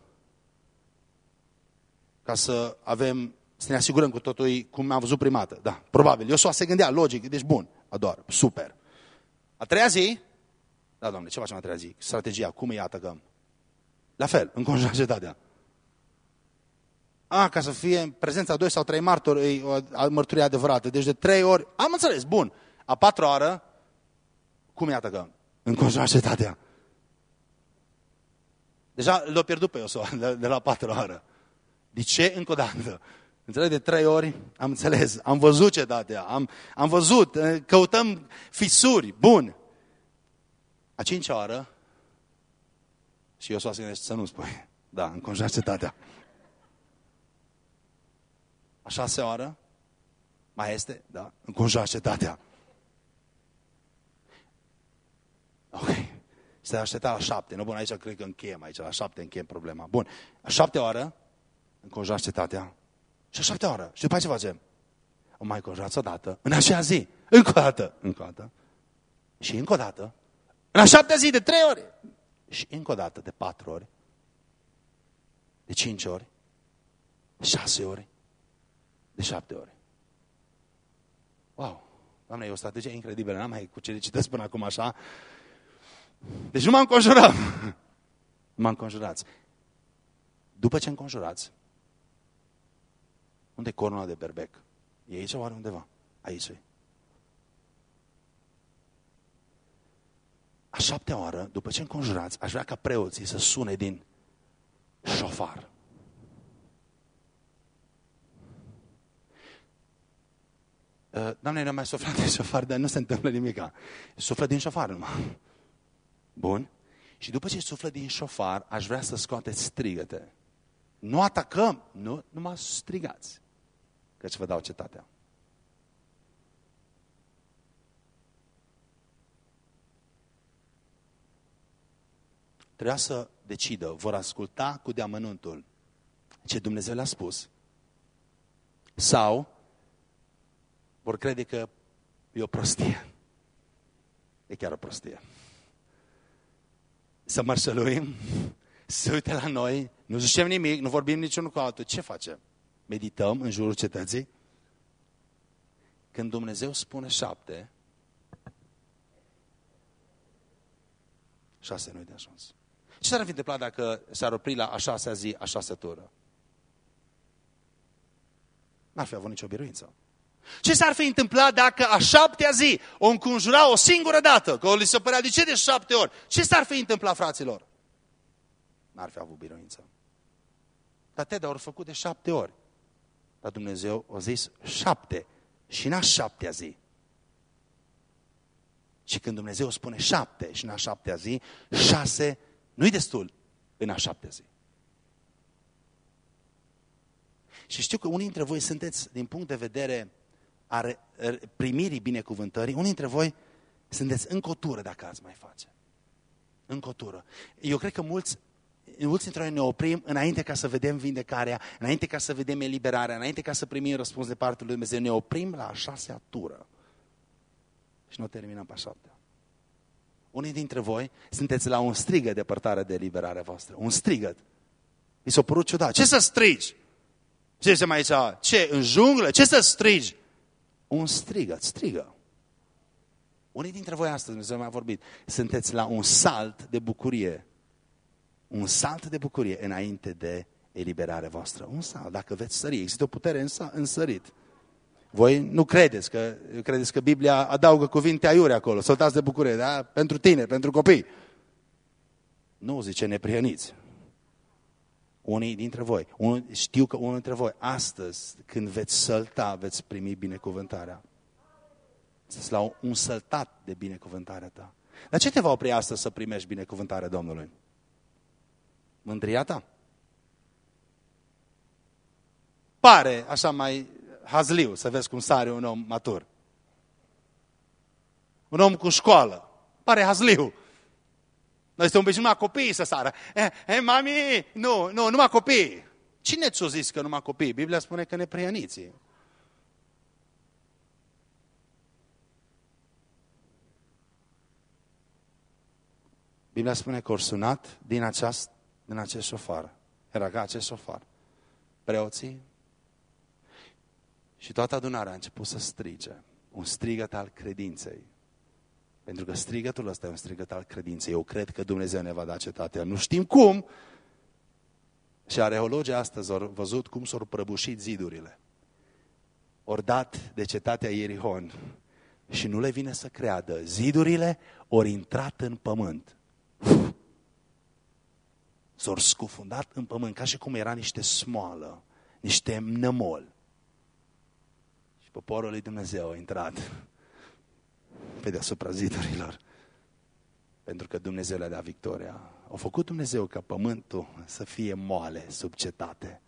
[SPEAKER 1] Ca să avem, să ne asigurăm cu totul cum am văzut primată. Da, probabil. Iosua se gândea logic, deci bun, a doua, super. A treia zi, da, Doamne, ce facem a treia zi? Strategia, cum îi atacăm? La fel, în cetatea. A, ca să fie în prezența doi sau trei martori, e o mărturie adevărată. Deci de trei ori, am înțeles, bun. A patra oară, cum îi atacăm? În cetatea. Deja l-a pierdut pe Iosua de, de la patra oară. De ce încă o dată? Înțeleg, de trei ori am înțeles, am văzut cetatea, am, am văzut, căutăm fisuri, bun. A cincea oară, și eu se gândește să nu spui, da, înconjura cetatea. A șasea oară, mai este, da, înconjura cetatea. Ok. Se aștepta la șapte. Nu, bun, aici cred că încheiem aici. La șapte încheiem problema. Bun. A șapte oară, înconjura cetatea. Și a șapte oară. Și după ce facem? O mai înconjurați o dată. În așa zi. Încă o dată. Încă o dată. Și încă o dată. În a șaptea zi de trei ori. Și încă o dată de patru ori. De cinci ori. De șase ori. De șapte ori. Wow! Doamne, e o strategie incredibilă. N-am mai cucerit până acum așa. Deci nu mă înconjurat. Mă înconjurați. După ce înconjurați, unde e corona de berbec? E aici oare undeva? Aici e. A șaptea oară, după ce înconjurați, aș vrea ca preoții să sune din șofar. Uh, Doamne, nu mai suflat din șofar, dar nu se întâmplă nimic. Suflă din șofar numai. Bun? Și după ce suflă din șofar, aș vrea să scoateți strigăte. Nu atacăm, nu, numai strigați. Căci vă dau cetatea. trebuia să decidă, vor asculta cu deamănuntul ce Dumnezeu le-a spus sau vor crede că e o prostie. E chiar o prostie. Să mărșăluim, să uite la noi, nu zicem nimic, nu vorbim niciunul cu altul. Ce facem? Medităm în jurul cetății? Când Dumnezeu spune șapte, șase nu-i de ajuns. Ce s-ar fi întâmplat dacă s-ar opri la a șasea zi, a șasea tură? N-ar fi avut nicio biruință. Ce s-ar fi întâmplat dacă a șaptea zi o înconjura o singură dată? Că o li se părea, de ce de șapte ori? Ce s-ar fi întâmplat, fraților? N-ar fi avut biruință. Dar te ori făcut de șapte ori. Dar Dumnezeu a zis șapte și n-a șaptea zi. Și când Dumnezeu spune șapte și în a șaptea zi, șase nu-i destul în a șaptea zi. Și știu că unii dintre voi sunteți, din punct de vedere a primirii binecuvântării, unii dintre voi sunteți în cotură dacă ați mai face. În cotură. Eu cred că mulți, mulți dintre noi ne oprim înainte ca să vedem vindecarea, înainte ca să vedem eliberarea, înainte ca să primim răspuns de partea lui Dumnezeu. Ne oprim la a șasea tură. Și nu terminăm pe a șaptea. Unii dintre voi sunteți la un strigă de părtare de eliberare voastră. Un strigăt. Mi s-a părut ciudat. Ce să strigi? Ce zicem aici? Ce? În junglă? Ce să strigi? Un strigăt, strigă. Unii dintre voi astăzi, Dumnezeu mi-a vorbit, sunteți la un salt de bucurie. Un salt de bucurie înainte de eliberare voastră. Un salt, dacă veți sări. Există o putere în, în sărit. Voi nu credeți că, credeți că Biblia adaugă cuvinte aiure acolo, săltați de bucurie, da? Pentru tine, pentru copii. Nu zice neprihăniți. Unii dintre voi, unul, știu că unul dintre voi, astăzi, când veți sălta, veți primi binecuvântarea. Să la un săltat de binecuvântarea ta. Dar ce te va opri astăzi să primești binecuvântarea Domnului? Mândria ta? Pare așa mai hazliu să vezi cum sare un om matur. Un om cu școală. Pare hazliu. Noi suntem obișnuiți numai copiii să sară. Eh, eh, mami, nu, nu, numai copii. Cine ți-o zis că numai copii? Biblia spune că ne preianiți. Biblia spune că ori sunat din, aceast, din acest șofar. Era ca acest șofar. Preoții și toată adunarea a început să strige. Un strigăt al credinței. Pentru că strigătul ăsta e un strigăt al credinței. Eu cred că Dumnezeu ne va da cetatea. Nu știm cum. Și areologii astăzi au văzut cum s-au prăbușit zidurile. Ori dat de cetatea Ierihon. Și nu le vine să creadă. Zidurile ori intrat în pământ. S-au scufundat în pământ, ca și cum era niște smoală, niște nămol. Și poporul lui Dumnezeu a intrat pe deasupra zidurilor. Pentru că Dumnezeu le-a dat victoria. A făcut Dumnezeu ca pământul să fie moale sub cetate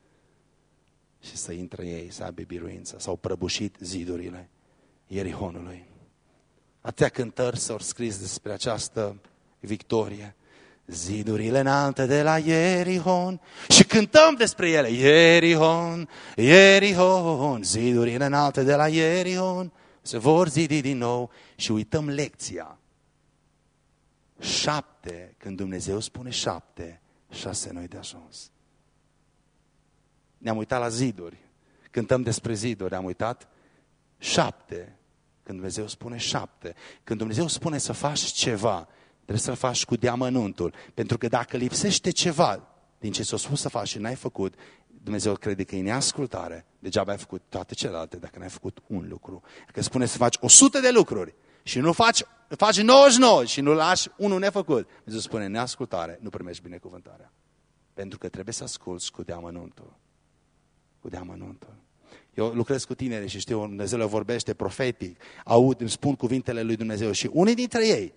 [SPEAKER 1] și să intre ei, să aibă biruință. S-au prăbușit zidurile Ierihonului. Atâtea cântări s-au scris despre această victorie. Zidurile înalte de la Ierihon și cântăm despre ele. Ierihon, Ierihon, zidurile înalte de la Ierihon se vor zidi din nou și uităm lecția. Șapte, când Dumnezeu spune șapte, șase noi de ajuns. Ne-am uitat la ziduri. Cântăm despre ziduri, am uitat șapte. Când Dumnezeu spune șapte. Când Dumnezeu spune să faci ceva, trebuie să-l faci cu deamănuntul. Pentru că dacă lipsește ceva din ce ți-a spus să faci și n-ai făcut, Dumnezeu crede că e neascultare. Degeaba ai făcut toate celelalte dacă n-ai făcut un lucru. Că spune să faci 100 de lucruri și nu faci, faci 99 și nu lași unul nefăcut. Dumnezeu spune neascultare, nu primești binecuvântarea. Pentru că trebuie să asculți cu deamănuntul. Cu deamănuntul. Eu lucrez cu tineri și știu, Dumnezeu le vorbește profetic, aud, îmi spun cuvintele lui Dumnezeu și unii dintre ei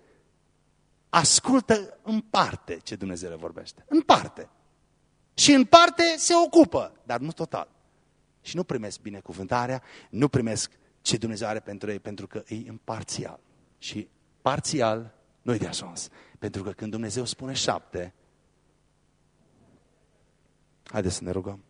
[SPEAKER 1] ascultă în parte ce Dumnezeu le vorbește. În parte. Și în parte se ocupă, dar nu total. Și nu primesc binecuvântarea, nu primesc ce Dumnezeu are pentru ei, pentru că e imparțial. Și parțial nu-i de ajuns. Pentru că când Dumnezeu spune șapte, haideți să ne rugăm.